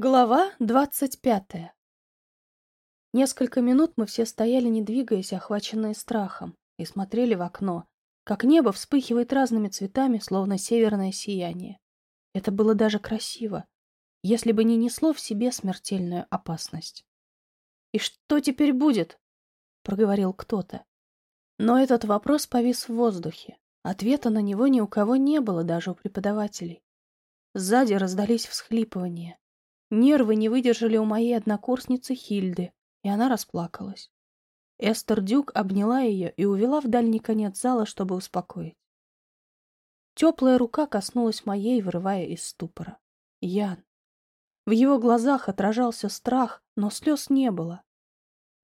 Глава двадцать пятая Несколько минут мы все стояли, не двигаясь, охваченные страхом, и смотрели в окно, как небо вспыхивает разными цветами, словно северное сияние. Это было даже красиво, если бы не несло в себе смертельную опасность. «И что теперь будет?» — проговорил кто-то. Но этот вопрос повис в воздухе. Ответа на него ни у кого не было, даже у преподавателей. Сзади раздались всхлипывания. Нервы не выдержали у моей однокурсницы Хильды, и она расплакалась. Эстер Дюк обняла ее и увела в дальний конец зала, чтобы успокоить. Теплая рука коснулась моей, вырывая из ступора. Ян. В его глазах отражался страх, но слез не было.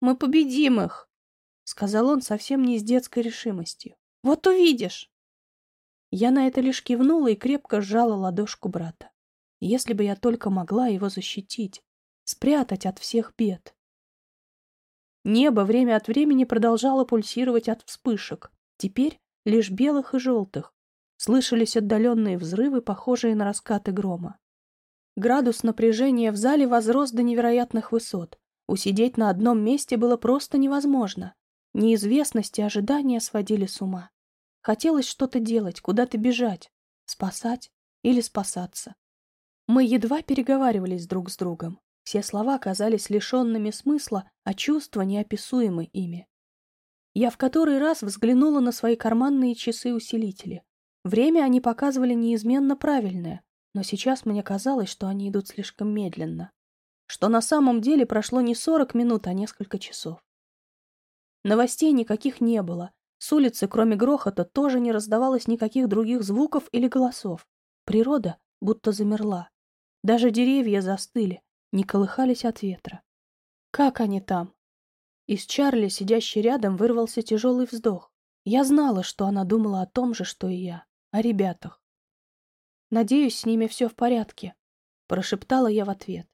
«Мы победим их!» — сказал он совсем не с детской решимостью. «Вот увидишь!» Я на это лишь кивнула и крепко сжала ладошку брата. Если бы я только могла его защитить, спрятать от всех бед. Небо время от времени продолжало пульсировать от вспышек, теперь лишь белых и желтых. Слышались отдаленные взрывы, похожие на раскаты грома. Градус напряжения в зале возрос до невероятных высот. Усидеть на одном месте было просто невозможно. Неизвестность и ожидания сводили с ума. Хотелось что-то делать, куда-то бежать, спасать или спасаться. Мы едва переговаривались друг с другом. Все слова казались лишенными смысла, а чувства неописуемы ими. Я в который раз взглянула на свои карманные часы-усилители. Время они показывали неизменно правильное, но сейчас мне казалось, что они идут слишком медленно. Что на самом деле прошло не сорок минут, а несколько часов. Новостей никаких не было. С улицы, кроме грохота, тоже не раздавалось никаких других звуков или голосов. Природа будто замерла. Даже деревья застыли, не колыхались от ветра. Как они там? Из Чарли, сидящей рядом, вырвался тяжелый вздох. Я знала, что она думала о том же, что и я, о ребятах. «Надеюсь, с ними все в порядке», — прошептала я в ответ.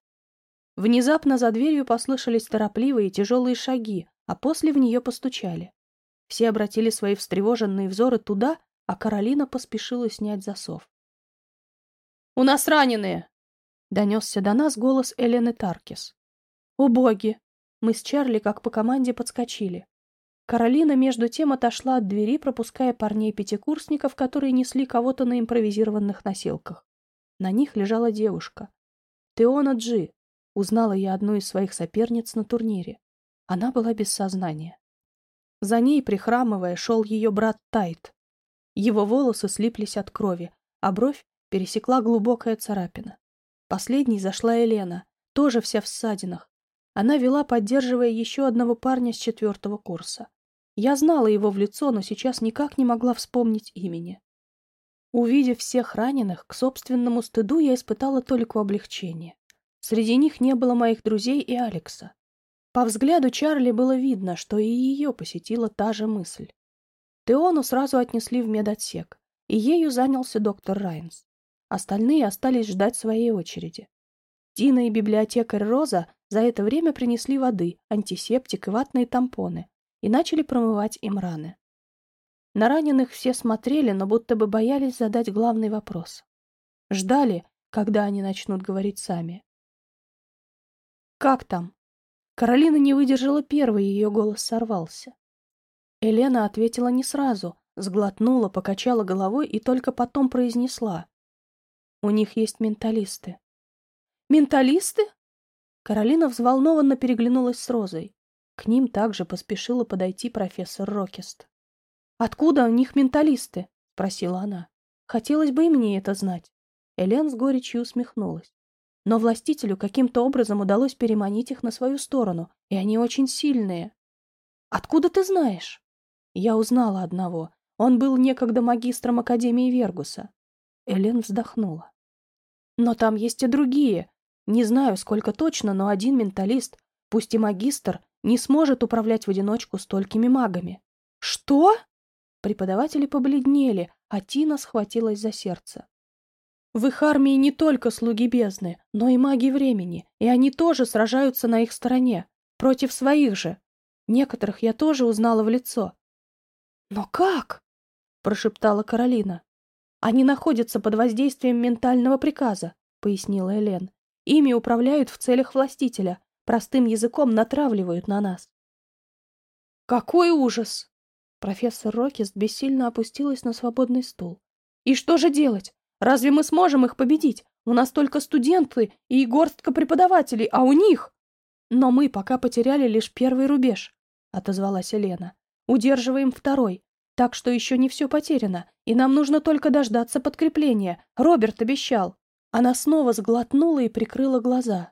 Внезапно за дверью послышались торопливые тяжелые шаги, а после в нее постучали. Все обратили свои встревоженные взоры туда, а Каролина поспешила снять засов. «У нас раненые!» Донесся до нас голос Элены Таркис. «О боги!» Мы с Чарли как по команде подскочили. Каролина между тем отошла от двери, пропуская парней-пятикурсников, которые несли кого-то на импровизированных носилках. На них лежала девушка. Теона Джи. Узнала я одну из своих соперниц на турнире. Она была без сознания. За ней, прихрамывая, шел ее брат Тайт. Его волосы слиплись от крови, а бровь пересекла глубокая царапина. Последней зашла Елена, тоже вся в ссадинах. Она вела, поддерживая еще одного парня с четвертого курса. Я знала его в лицо, но сейчас никак не могла вспомнить имени. Увидев всех раненых, к собственному стыду я испытала только облегчение. Среди них не было моих друзей и Алекса. По взгляду Чарли было видно, что и ее посетила та же мысль. Теону сразу отнесли в медотсек, и ею занялся доктор Райнс. Остальные остались ждать своей очереди. Дина и библиотекарь Роза за это время принесли воды, антисептик и ватные тампоны и начали промывать им раны. На раненых все смотрели, но будто бы боялись задать главный вопрос. Ждали, когда они начнут говорить сами. «Как там?» Каролина не выдержала первой, ее голос сорвался. Елена ответила не сразу, сглотнула, покачала головой и только потом произнесла. У них есть менталисты. Менталисты? Каролина взволнованно переглянулась с Розой. К ним также поспешила подойти профессор Рокест. «Откуда у них менталисты?» — спросила она. «Хотелось бы и мне это знать». Элен с горечью усмехнулась. Но властителю каким-то образом удалось переманить их на свою сторону, и они очень сильные. «Откуда ты знаешь?» Я узнала одного. Он был некогда магистром Академии Вергуса. Элен вздохнула. Но там есть и другие. Не знаю, сколько точно, но один менталист, пусть и магистр, не сможет управлять в одиночку столькими магами. Что? Преподаватели побледнели, а Тина схватилась за сердце. В их армии не только слуги бездны, но и маги времени, и они тоже сражаются на их стороне, против своих же. Некоторых я тоже узнала в лицо. «Но как?» — прошептала Каролина. Они находятся под воздействием ментального приказа, пояснила Элен. Ими управляют в целях властителя, простым языком натравливают на нас. Какой ужас! Профессор Рокист бессильно опустилась на свободный стул. И что же делать? Разве мы сможем их победить? У нас только студенты и горстка преподавателей, а у них... Но мы пока потеряли лишь первый рубеж, отозвалась Елена. Удерживаем второй, так что еще не все потеряно, и нам нужно только дождаться подкрепления. Роберт обещал. Она снова сглотнула и прикрыла глаза.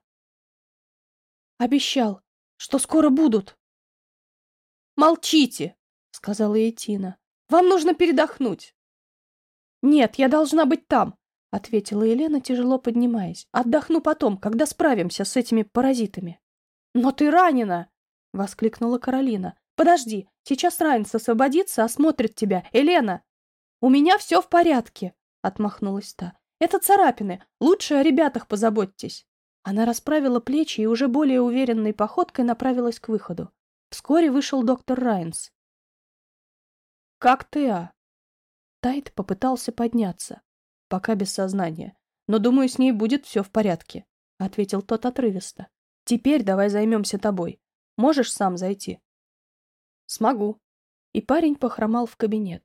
Обещал, что скоро будут. Молчите, сказала ей. Вам нужно передохнуть. Нет, я должна быть там, ответила Елена, тяжело поднимаясь. Отдохну потом, когда справимся с этими паразитами. Но ты ранена, воскликнула Каролина. Подожди, сейчас Райнс освободится, осмотрит тебя. Елена! У меня все в порядке, отмахнулась та. Это царапины. Лучше о ребятах позаботьтесь. Она расправила плечи и уже более уверенной походкой направилась к выходу. Вскоре вышел доктор Райнс. «Как ты, а?» Тайт попытался подняться, пока без сознания. «Но, думаю, с ней будет все в порядке», — ответил тот отрывисто. «Теперь давай займемся тобой. Можешь сам зайти?» «Смогу». И парень похромал в кабинет.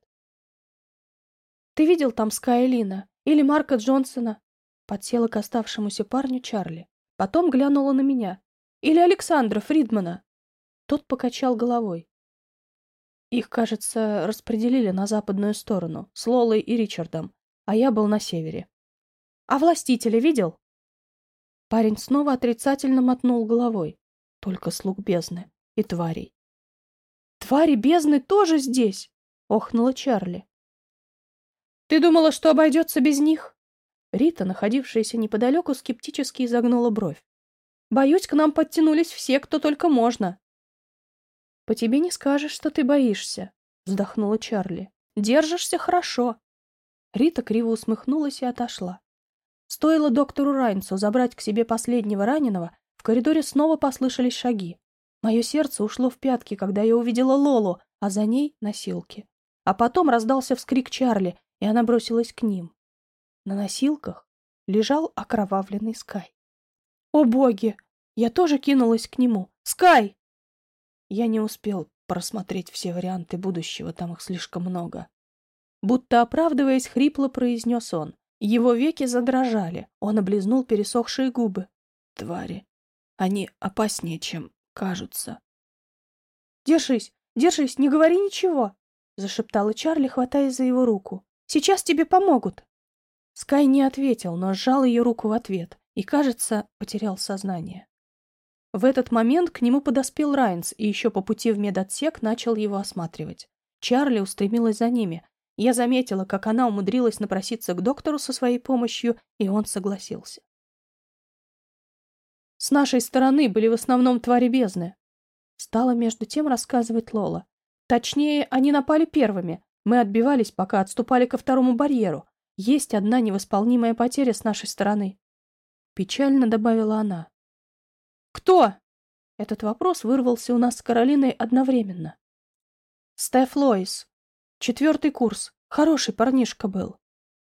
«Ты видел там Скайлина? Или Марка Джонсона?» Подсела к оставшемуся парню Чарли. Потом глянула на меня. «Или Александра Фридмана?» Тот покачал головой. Их, кажется, распределили на западную сторону, с Лолой и Ричардом, а я был на севере. «А властителя видел?» Парень снова отрицательно мотнул головой. Только слуг бездны и тварей. «Твари бездны тоже здесь!» — охнула Чарли. «Ты думала, что обойдется без них?» Рита, находившаяся неподалеку, скептически изогнула бровь. «Боюсь, к нам подтянулись все, кто только можно». «По тебе не скажешь, что ты боишься», — вздохнула Чарли. «Держишься хорошо». Рита криво усмехнулась и отошла. Стоило доктору Райнцу забрать к себе последнего раненого, в коридоре снова послышались шаги. Мое сердце ушло в пятки, когда я увидела Лолу, а за ней — носилки. А потом раздался вскрик Чарли, и она бросилась к ним. На носилках лежал окровавленный Скай. «О боги!» Я тоже кинулась к нему. «Скай!» Я не успел просмотреть все варианты будущего, там их слишком много. Будто оправдываясь, хрипло произнес он. Его веки задрожали, он облизнул пересохшие губы. Твари. Они опаснее, чем кажутся. «Держись, держись, не говори ничего!» — зашептала Чарли, хватаясь за его руку. «Сейчас тебе помогут!» Скай не ответил, но сжал ее руку в ответ и, кажется, потерял сознание. В этот момент к нему подоспел Райнс и еще по пути в медотсек начал его осматривать. Чарли устремилась за ними. Я заметила, как она умудрилась напроситься к доктору со своей помощью, и он согласился. С нашей стороны были в основном твари бездны. Стала между тем рассказывать Лола. Точнее, они напали первыми. Мы отбивались, пока отступали ко второму барьеру. Есть одна невосполнимая потеря с нашей стороны. Печально добавила она. «Кто?» Этот вопрос вырвался у нас с Каролиной одновременно. «Стеф Лоис. Четвертый курс. Хороший парнишка был».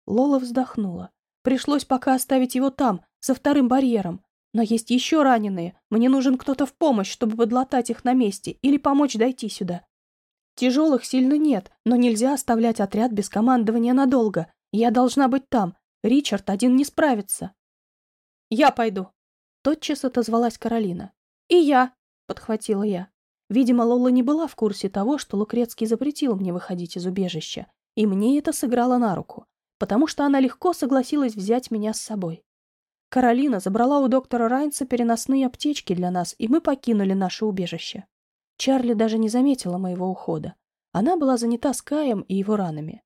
Лола вздохнула. Пришлось пока оставить его там, за вторым барьером. Но есть еще раненые. Мне нужен кто-то в помощь, чтобы подлатать их на месте или помочь дойти сюда. Тяжелых сильно нет, но нельзя оставлять отряд без командования надолго. Я должна быть там. Ричард один не справится. Я пойду. Тотчас отозвалась Каролина. И я, подхватила я. Видимо, Лола не была в курсе того, что Лукрецкий запретил мне выходить из убежища, и мне это сыграло на руку, потому что она легко согласилась взять меня с собой. Каролина забрала у доктора Райнса переносные аптечки для нас, и мы покинули наше убежище. Чарли даже не заметила моего ухода. Она была занята с Каем и его ранами.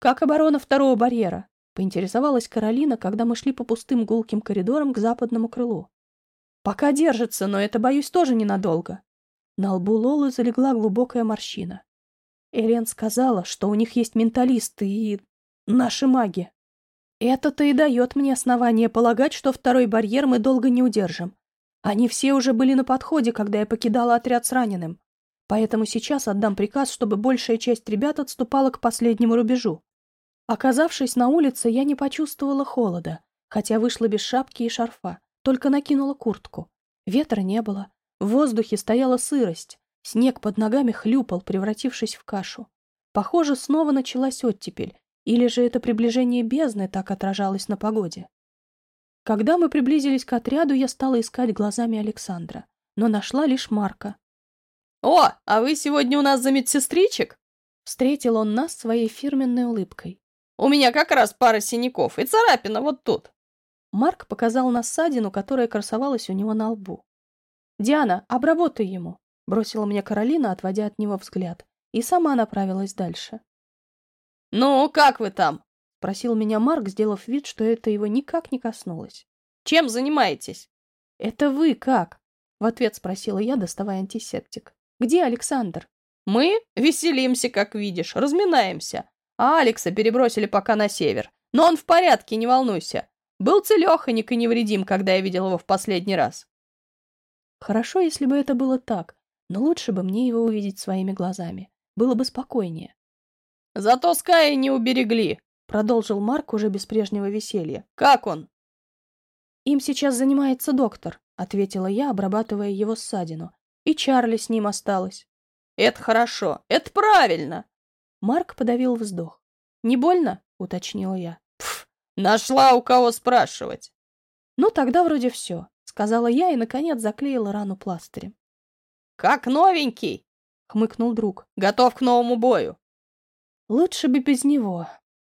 «Как оборона второго барьера?» — поинтересовалась Каролина, когда мы шли по пустым гулким коридорам к западному крылу. «Пока держится, но это, боюсь, тоже ненадолго». На лбу Лолы залегла глубокая морщина. Элен сказала, что у них есть менталисты и... наши маги. Это-то и дает мне основание полагать, что второй барьер мы долго не удержим. Они все уже были на подходе, когда я покидала отряд с раненым. Поэтому сейчас отдам приказ, чтобы большая часть ребят отступала к последнему рубежу. Оказавшись на улице, я не почувствовала холода, хотя вышла без шапки и шарфа, только накинула куртку. Ветра не было, в воздухе стояла сырость, снег под ногами хлюпал, превратившись в кашу. Похоже, снова началась оттепель, или же это приближение бездны так отражалось на погоде. Когда мы приблизились к отряду, я стала искать глазами Александра, но нашла лишь Марка. «О, а вы сегодня у нас за медсестричек?» Встретил он нас своей фирменной улыбкой. «У меня как раз пара синяков и царапина вот тут». Марк показал на ссадину, которая красовалась у него на лбу. «Диана, обработай ему», — бросила мне Каролина, отводя от него взгляд, и сама направилась дальше. «Ну, как вы там?» — спросил меня Марк, сделав вид, что это его никак не коснулось. «Чем занимаетесь?» «Это вы как?» — в ответ спросила я, доставая антисептик. «Где Александр?» Мы веселимся, как видишь, разминаемся. А Алекса перебросили пока на север. Но он в порядке, не волнуйся. Был целеханик и невредим, когда я видел его в последний раз. Хорошо, если бы это было так, но лучше бы мне его увидеть своими глазами. Было бы спокойнее. Зато Скай не уберегли, продолжил Марк уже без прежнего веселья. Как он? Им сейчас занимается доктор, ответила я, обрабатывая его ссадину. И Чарли с ним осталась. Это хорошо, это правильно. Марк подавил вздох. Не больно? уточнила я. Пф, нашла у кого спрашивать. Ну, тогда вроде все, сказала я и, наконец, заклеила рану пластырем. Как новенький, хмыкнул друг. Готов к новому бою. Лучше бы без него.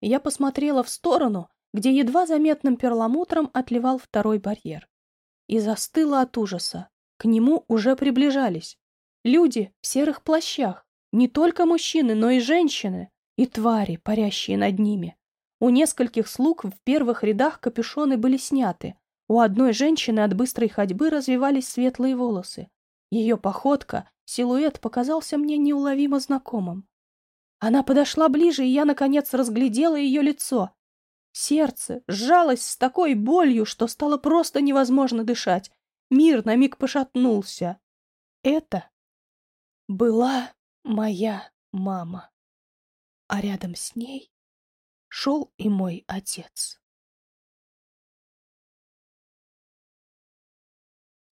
Я посмотрела в сторону, где едва заметным перламутром отливал второй барьер. И застыла от ужаса. К нему уже приближались. Люди в серых плащах. Не только мужчины, но и женщины. И твари, парящие над ними. У нескольких слуг в первых рядах капюшоны были сняты. У одной женщины от быстрой ходьбы развивались светлые волосы. Ее походка, силуэт показался мне неуловимо знакомым. Она подошла ближе, и я, наконец, разглядела ее лицо. Сердце сжалось с такой болью, что стало просто невозможно дышать. Мир на миг пошатнулся. Это была моя мама. А рядом с ней шел и мой отец.